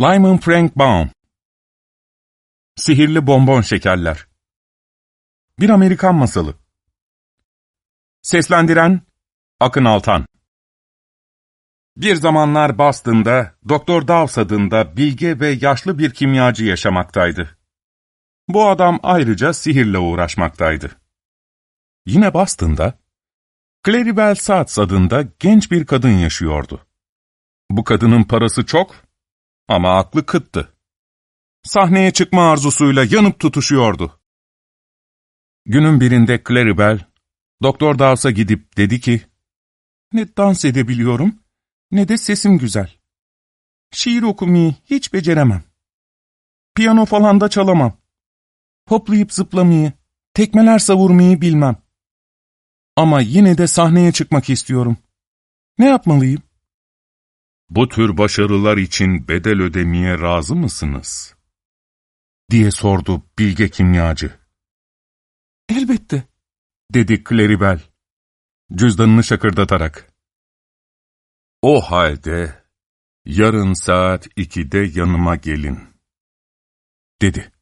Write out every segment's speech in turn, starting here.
Lyman Frank Baum Sihirli Bonbon Şekerler Bir Amerikan Masalı Seslendiren Akın Altan Bir zamanlar Boston'da Doktor Dawes adında bilge ve yaşlı bir kimyacı yaşamaktaydı. Bu adam ayrıca sihirle uğraşmaktaydı. Yine Boston'da Claribel Saats adında genç bir kadın yaşıyordu. Bu kadının parası çok ama aklı kıttı. Sahneye çıkma arzusuyla yanıp tutuşuyordu. Günün birinde Claribel, Doktor Dawes'a gidip dedi ki, ''Ne dans edebiliyorum, ne de sesim güzel. Şiir okumayı hiç beceremem. Piyano falan da çalamam. Hoplayıp zıplamayı, tekmeler savurmayı bilmem. Ama yine de sahneye çıkmak istiyorum. Ne yapmalıyım?'' Bu tür başarılar için bedel ödemeye razı mısınız? diye sordu bilge kimyacı. Elbette, dedi Claribel, cüzdanını şakırdatarak. O halde yarın saat ikide yanıma gelin, dedi.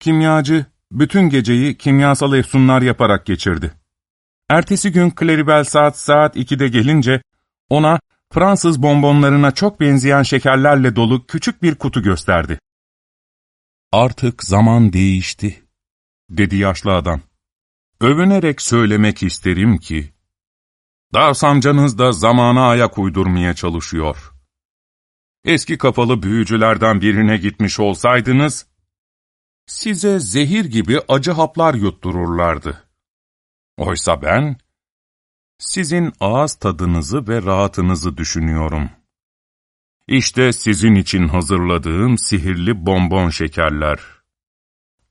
Kimyacı bütün geceyi kimyasal efsunlar yaparak geçirdi. Ertesi gün Claribel saat saat ikide gelince ona Fransız bonbonlarına çok benzeyen şekerlerle dolu küçük bir kutu gösterdi. Artık zaman değişti, dedi yaşlı adam. Övünerek söylemek isterim ki, Dars amcanız da zamana ayak uydurmaya çalışıyor. Eski kafalı büyücülerden birine gitmiş olsaydınız, size zehir gibi acı haplar yuttururlardı. Oysa ben, sizin ağız tadınızı ve rahatınızı düşünüyorum. İşte sizin için hazırladığım sihirli bonbon şekerler.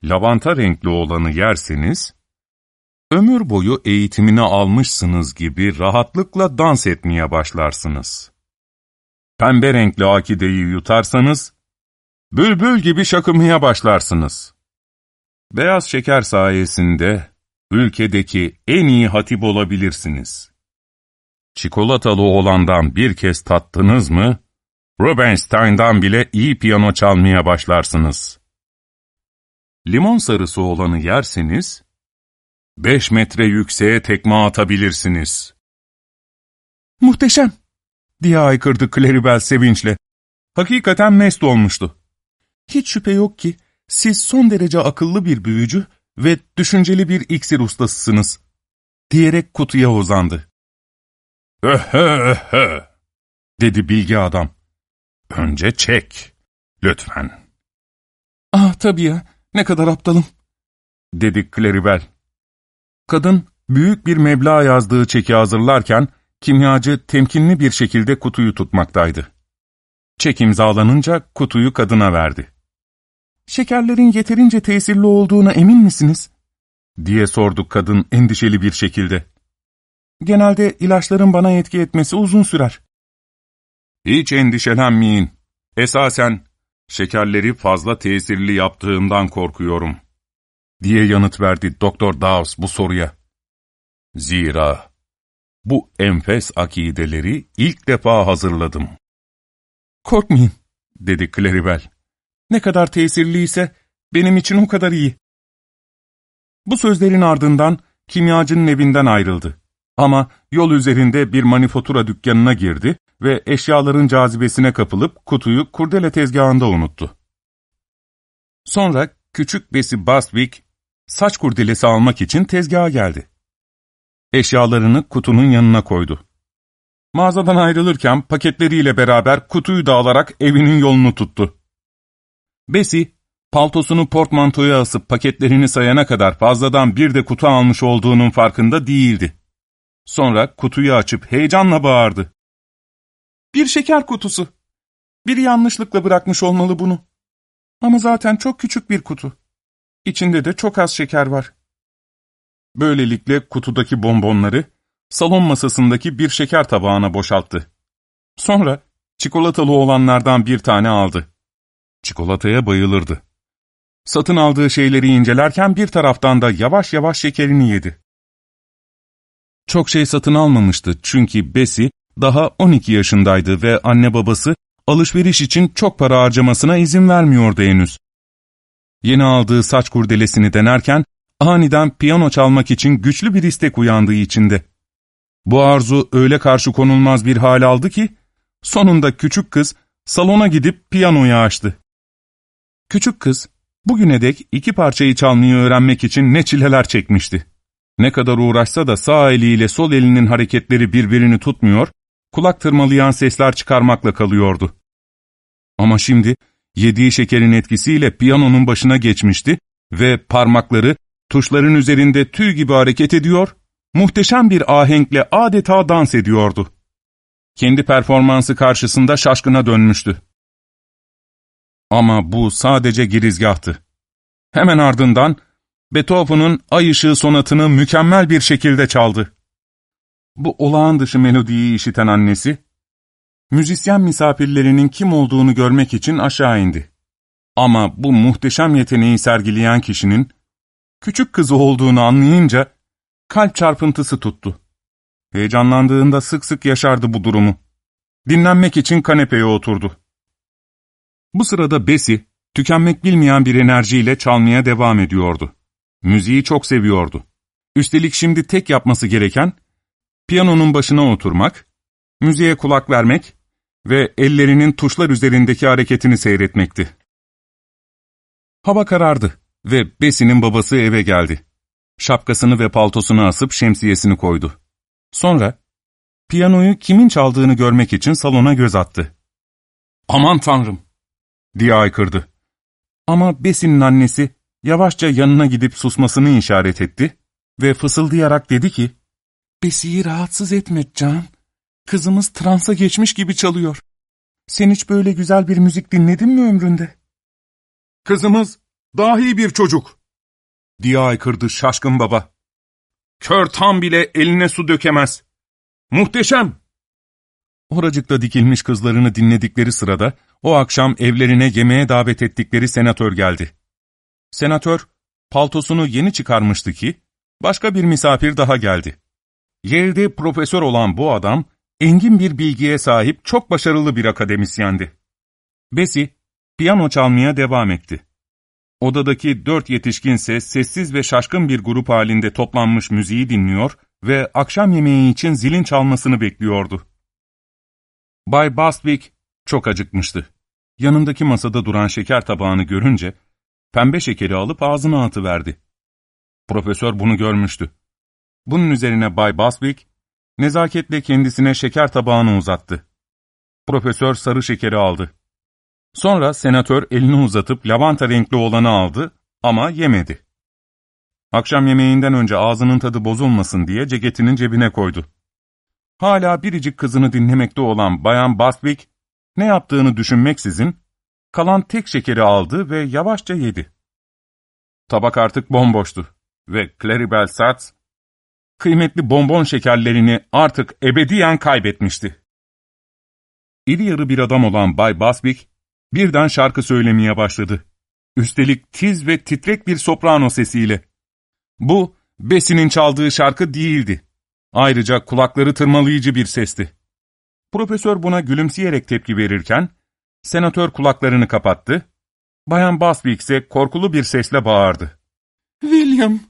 Lavanta renkli olanı yerseniz, ömür boyu eğitimini almışsınız gibi rahatlıkla dans etmeye başlarsınız. Pembe renkli akideyi yutarsanız, bülbül gibi şakımaya başlarsınız. Beyaz şeker sayesinde, ülkedeki en iyi hatip olabilirsiniz. Çikolatalı olandan bir kez tattınız mı, Rubinstein'dan bile iyi piyano çalmaya başlarsınız. Limon sarısı olanı yerseniz, beş metre yükseğe tekme atabilirsiniz. Muhteşem! diye aykırdı Claribel sevinçle. Hakikaten mest olmuştu. Hiç şüphe yok ki, siz son derece akıllı bir büyücü ve düşünceli bir iksir ustasısınız, diyerek kutuya uzandı. Öhö öhö, dedi bilgi adam. Önce çek, lütfen. Ah tabii ya, ne kadar aptalım, dedi Claribel. Kadın, büyük bir meblağ yazdığı çeki hazırlarken, kimyacı temkinli bir şekilde kutuyu tutmaktaydı. Çek imzalanınca kutuyu kadına verdi. ''Şekerlerin yeterince tesirli olduğuna emin misiniz?'' diye sordu kadın endişeli bir şekilde. ''Genelde ilaçların bana etki etmesi uzun sürer.'' ''Hiç endişelenmeyin. Esasen şekerleri fazla tesirli yaptığımdan korkuyorum.'' diye yanıt verdi Doktor Dawes bu soruya. ''Zira bu enfes akideleri ilk defa hazırladım.'' ''Korkmayın.'' dedi Claribel. Ne kadar tesirliyse benim için o kadar iyi. Bu sözlerin ardından kimyacının evinden ayrıldı. Ama yol üzerinde bir manifatura dükkanına girdi ve eşyaların cazibesine kapılıp kutuyu kurdele tezgahında unuttu. Sonra küçük besi Bastwick saç kurdelesi almak için tezgaha geldi. Eşyalarını kutunun yanına koydu. Mağazadan ayrılırken paketleriyle beraber kutuyu da alarak evinin yolunu tuttu. Bessie, paltosunu portmantoya asıp paketlerini sayana kadar fazladan bir de kutu almış olduğunun farkında değildi. Sonra kutuyu açıp heyecanla bağırdı. Bir şeker kutusu. Biri yanlışlıkla bırakmış olmalı bunu. Ama zaten çok küçük bir kutu. İçinde de çok az şeker var. Böylelikle kutudaki bonbonları salon masasındaki bir şeker tabağına boşalttı. Sonra çikolatalı olanlardan bir tane aldı. Çikolataya bayılırdı. Satın aldığı şeyleri incelerken bir taraftan da yavaş yavaş şekerini yedi. Çok şey satın almamıştı çünkü Bessie daha 12 yaşındaydı ve anne babası alışveriş için çok para harcamasına izin vermiyordu henüz. Yeni aldığı saç kurdelesini denerken aniden piyano çalmak için güçlü bir istek uyandığı içinde. Bu arzu öyle karşı konulmaz bir hal aldı ki, sonunda küçük kız salona gidip piyanoyu açtı. Küçük kız, bugüne dek iki parçayı çalmayı öğrenmek için ne çileler çekmişti. Ne kadar uğraşsa da sağ eliyle sol elinin hareketleri birbirini tutmuyor, kulak tırmalayan sesler çıkarmakla kalıyordu. Ama şimdi yediği şekerin etkisiyle piyanonun başına geçmişti ve parmakları tuşların üzerinde tüy gibi hareket ediyor, muhteşem bir ahenkle adeta dans ediyordu. Kendi performansı karşısında şaşkına dönmüştü. Ama bu sadece girizgahtı. Hemen ardından Beethoven'ın Ay Işığı sonatını mükemmel bir şekilde çaldı. Bu olağan dışı melodiyi işiten annesi, müzisyen misafirlerinin kim olduğunu görmek için aşağı indi. Ama bu muhteşem yeteneği sergileyen kişinin, küçük kızı olduğunu anlayınca, kalp çarpıntısı tuttu. Heyecanlandığında sık sık yaşardı bu durumu. Dinlenmek için kanepeye oturdu. Bu sırada Bessie, tükenmek bilmeyen bir enerjiyle çalmaya devam ediyordu. Müziği çok seviyordu. Üstelik şimdi tek yapması gereken, piyanonun başına oturmak, müziğe kulak vermek ve ellerinin tuşlar üzerindeki hareketini seyretmekti. Hava karardı ve Bessie'nin babası eve geldi. Şapkasını ve paltosunu asıp şemsiyesini koydu. Sonra, piyanoyu kimin çaldığını görmek için salona göz attı. ''Aman tanrım!'' Diye aykırdı. Ama Bessie'nin annesi yavaşça yanına gidip susmasını işaret etti ve fısıldayarak dedi ki, ''Bessie'yi rahatsız etme Can. Kızımız transa geçmiş gibi çalıyor. Sen hiç böyle güzel bir müzik dinledin mi ömründe?'' ''Kızımız dahi bir çocuk!'' diye aykırdı şaşkın baba. ''Kör tam bile eline su dökemez. Muhteşem!'' Oracıkta dikilmiş kızlarını dinledikleri sırada o akşam evlerine yemeğe davet ettikleri senatör geldi. Senatör, paltosunu yeni çıkarmıştı ki, başka bir misafir daha geldi. Yale'de profesör olan bu adam, engin bir bilgiye sahip çok başarılı bir akademisyendi. Bessie, piyano çalmaya devam etti. Odadaki dört yetişkinse sessiz ve şaşkın bir grup halinde toplanmış müziği dinliyor ve akşam yemeği için zilin çalmasını bekliyordu. Bay Bastwick çok acıkmıştı. Yanındaki masada duran şeker tabağını görünce, pembe şekeri alıp ağzına atıverdi. Profesör bunu görmüştü. Bunun üzerine Bay Bastwick, nezaketle kendisine şeker tabağını uzattı. Profesör sarı şekeri aldı. Sonra senatör elini uzatıp lavanta renkli olanı aldı ama yemedi. Akşam yemeğinden önce ağzının tadı bozulmasın diye ceketinin cebine koydu. Hala biricik kızını dinlemekte olan Bayan Bastwick, ne yaptığını düşünmeksizin, kalan tek şekeri aldı ve yavaşça yedi. Tabak artık bomboştu ve Claribel Satz, kıymetli bonbon şekerlerini artık ebediyen kaybetmişti. İri yarı bir adam olan Bay Baswick, birden şarkı söylemeye başladı. Üstelik tiz ve titrek bir soprano sesiyle. Bu, Bessie'nin çaldığı şarkı değildi. Ayrıca kulakları tırmalayıcı bir sesti. Profesör buna gülümseyerek tepki verirken, senatör kulaklarını kapattı, Bayan Baswick ise korkulu bir sesle bağırdı. ''William!''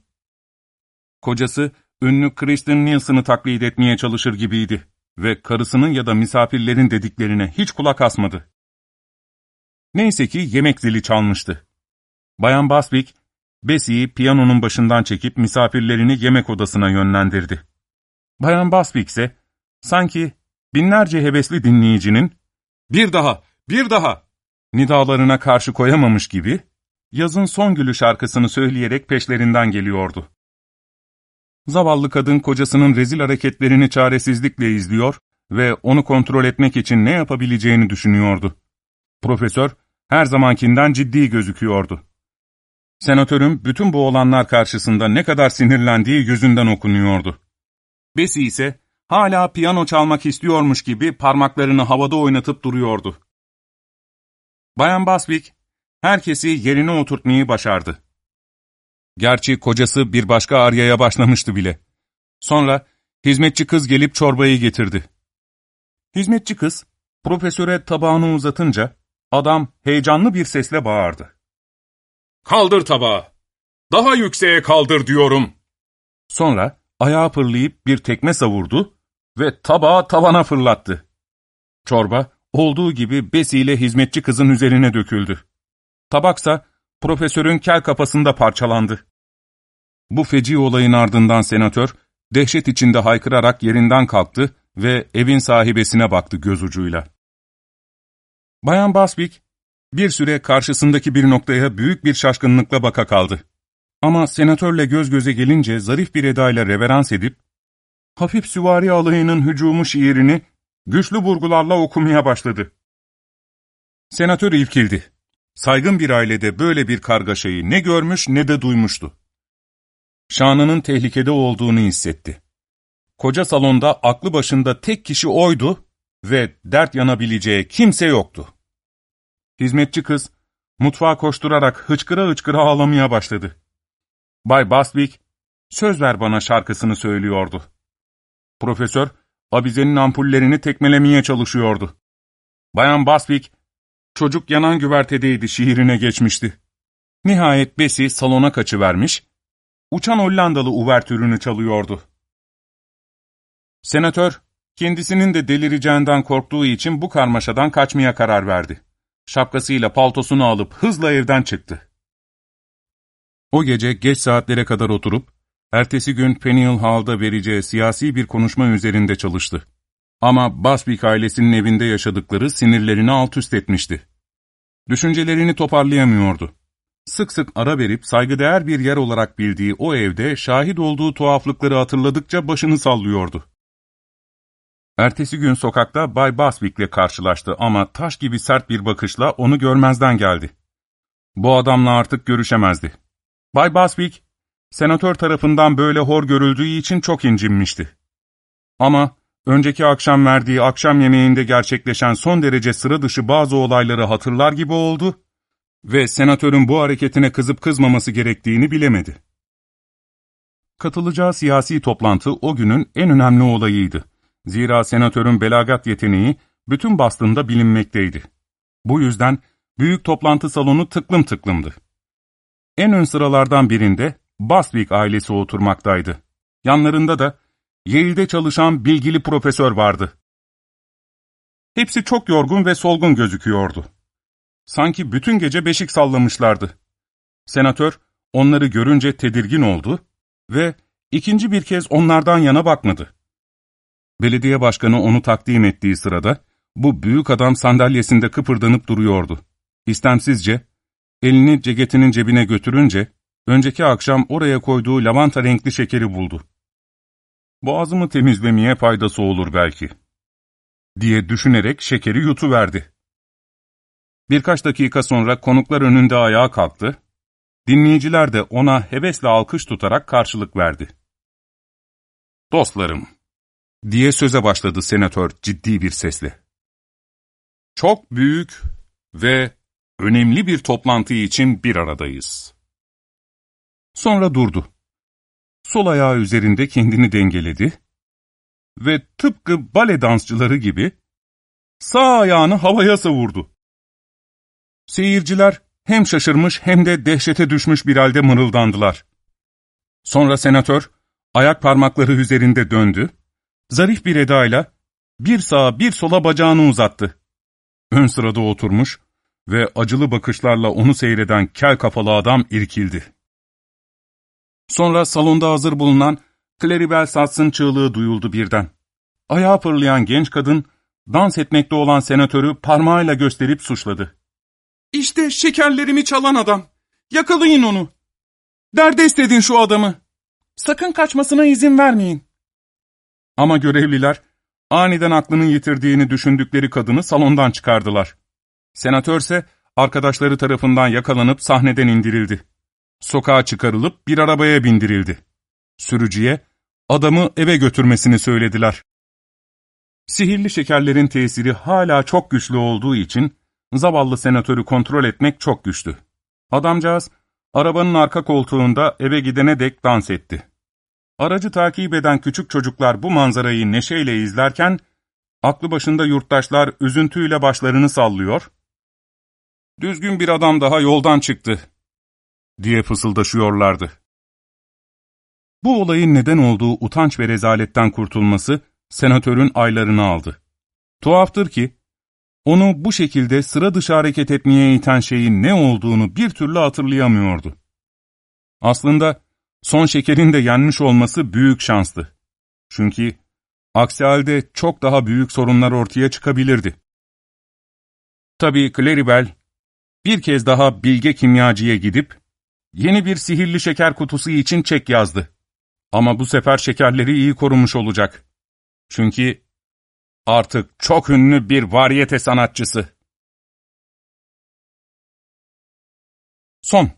Kocası, ünlü Kristen Nielsen'ı taklit etmeye çalışır gibiydi ve karısının ya da misafirlerin dediklerine hiç kulak asmadı. Neyse ki yemek zili çalmıştı. Bayan Baswick, Bessie'yi piyanonun başından çekip misafirlerini yemek odasına yönlendirdi. Bayan Baswick ise sanki binlerce hevesli dinleyicinin ''Bir daha, bir daha!'' nidalarına karşı koyamamış gibi yazın son gülü şarkısını söyleyerek peşlerinden geliyordu. Zavallı kadın kocasının rezil hareketlerini çaresizlikle izliyor ve onu kontrol etmek için ne yapabileceğini düşünüyordu. Profesör her zamankinden ciddi gözüküyordu. Senatörün bütün bu olanlar karşısında ne kadar sinirlendiği yüzünden okunuyordu. Bessie ise hala piyano çalmak istiyormuş gibi parmaklarını havada oynatıp duruyordu. Bayan Baswick, herkesi yerine oturtmayı başardı. Gerçi kocası bir başka aryaya başlamıştı bile. Sonra hizmetçi kız gelip çorbayı getirdi. Hizmetçi kız, Profesöre tabağını uzatınca adam heyecanlı bir sesle bağırdı. ''Kaldır tabağı! Daha yükseğe kaldır diyorum!'' Sonra ayağa fırlayıp bir tekme savurdu ve tabağı tavana fırlattı. Çorba olduğu gibi besiyle hizmetçi kızın üzerine döküldü. Tabaksa profesörün kel kafasında parçalandı. Bu feci olayın ardından senatör, dehşet içinde haykırarak yerinden kalktı ve evin sahibesine baktı göz ucuyla. Bayan Basvik, bir süre karşısındaki bir noktaya büyük bir şaşkınlıkla baka kaldı. Ama senatörle göz göze gelince zarif bir edayla reverans edip, hafif süvari alayının hücumu şiirini güçlü vurgularla okumaya başladı. Senatör ilkildi. Saygın bir ailede böyle bir kargaşayı ne görmüş ne de duymuştu. Şanının tehlikede olduğunu hissetti. Koca salonda aklı başında tek kişi oydu ve dert yanabileceği kimse yoktu. Hizmetçi kız, mutfağa koşturarak hıçkıra hıçkıra ağlamaya başladı. Bay Bastwick, söz ver bana şarkısını söylüyordu. Profesör, abizenin ampullerini tekmelemeye çalışıyordu. Bayan Bastwick, çocuk yanan güvertedeydi şiirine geçmişti. Nihayet Besi salona kaçıvermiş, uçan Hollandalı uvertürünü çalıyordu. Senatör, kendisinin de delireceğinden korktuğu için bu karmaşadan kaçmaya karar verdi. Şapkasıyla paltosunu alıp hızla evden çıktı. O gece geç saatlere kadar oturup, ertesi gün Faneuil Hall'da vereceği siyasi bir konuşma üzerinde çalıştı. Ama Basbik ailesinin evinde yaşadıkları sinirlerini alt üst etmişti. Düşüncelerini toparlayamıyordu. Sık sık ara verip saygıdeğer bir yer olarak bildiği o evde şahit olduğu tuhaflıkları hatırladıkça başını sallıyordu. Ertesi gün sokakta Bay Baswick'le karşılaştı ama taş gibi sert bir bakışla onu görmezden geldi. Bu adamla artık görüşemezdi. Bay Baswick, senatör tarafından böyle hor görüldüğü için çok incinmişti. Ama önceki akşam verdiği akşam yemeğinde gerçekleşen son derece sıra dışı bazı olayları hatırlar gibi oldu ve senatörün bu hareketine kızıp kızmaması gerektiğini bilemedi. Katılacağı siyasi toplantı o günün en önemli olayıydı. Zira senatörün belagat yeteneği bütün bastında bilinmekteydi. Bu yüzden büyük toplantı salonu tıklım tıklımdı. En ön sıralardan birinde Baswick ailesi oturmaktaydı. Yanlarında da Yale'de çalışan bilgili profesör vardı. Hepsi çok yorgun ve solgun gözüküyordu. Sanki bütün gece beşik sallamışlardı. Senatör onları görünce tedirgin oldu ve ikinci bir kez onlardan yana bakmadı. Belediye başkanı onu takdim ettiği sırada bu büyük adam sandalyesinde kıpırdanıp duruyordu. İstemsizce elini ceketinin cebine götürünce önceki akşam oraya koyduğu lavanta renkli şekeri buldu. Boğazımı temizlemeye faydası olur belki, diye düşünerek şekeri yutuverdi. Birkaç dakika sonra konuklar önünde ayağa kalktı, dinleyiciler de ona hevesle alkış tutarak karşılık verdi. Dostlarım, diye söze başladı senatör ciddi bir sesle. Çok büyük ve önemli bir toplantı için bir aradayız. Sonra durdu. Sol ayağı üzerinde kendini dengeledi ve tıpkı bale dansçıları gibi sağ ayağını havaya savurdu. Seyirciler hem şaşırmış hem de dehşete düşmüş bir halde mırıldandılar. Sonra senatör ayak parmakları üzerinde döndü, zarif bir edayla bir sağa bir sola bacağını uzattı. Ön sırada oturmuş ve acılı bakışlarla onu seyreden kel kafalı adam irkildi. Sonra salonda hazır bulunan Claribel Sats'ın çığlığı duyuldu birden. Ayağa fırlayan genç kadın, dans etmekte olan senatörü parmağıyla gösterip suçladı. İşte şekerlerimi çalan adam. Yakalayın onu. Derdest edin şu adamı. Sakın kaçmasına izin vermeyin. Ama görevliler, aniden aklının yitirdiğini düşündükleri kadını salondan çıkardılar. Senatörse arkadaşları tarafından yakalanıp sahneden indirildi. Sokağa çıkarılıp bir arabaya bindirildi. Sürücüye adamı eve götürmesini söylediler. Sihirli şekerlerin tesiri hala çok güçlü olduğu için zavallı senatörü kontrol etmek çok güçtü. Adamcağız arabanın arka koltuğunda eve gidene dek dans etti. Aracı takip eden küçük çocuklar bu manzarayı neşeyle izlerken, Aklı başında yurttaşlar üzüntüyle başlarını sallıyor, ''Düzgün bir adam daha yoldan çıktı.'' diye fısıldaşıyorlardı. Bu olayın neden olduğu utanç ve rezaletten kurtulması, senatörün aylarını aldı. Tuhaftır ki, onu bu şekilde sıra dışı hareket etmeye iten şeyin ne olduğunu bir türlü hatırlayamıyordu. Aslında son şekerin de yenmiş olması büyük şanstı. Çünkü aksi halde çok daha büyük sorunlar ortaya çıkabilirdi. Tabii Claribel bir kez daha bilge kimyacıya gidip yeni bir sihirli şeker kutusu için çek yazdı. Ama bu sefer şekerleri iyi korumuş olacak. Çünkü artık çok ünlü bir varyete sanatçısı. Son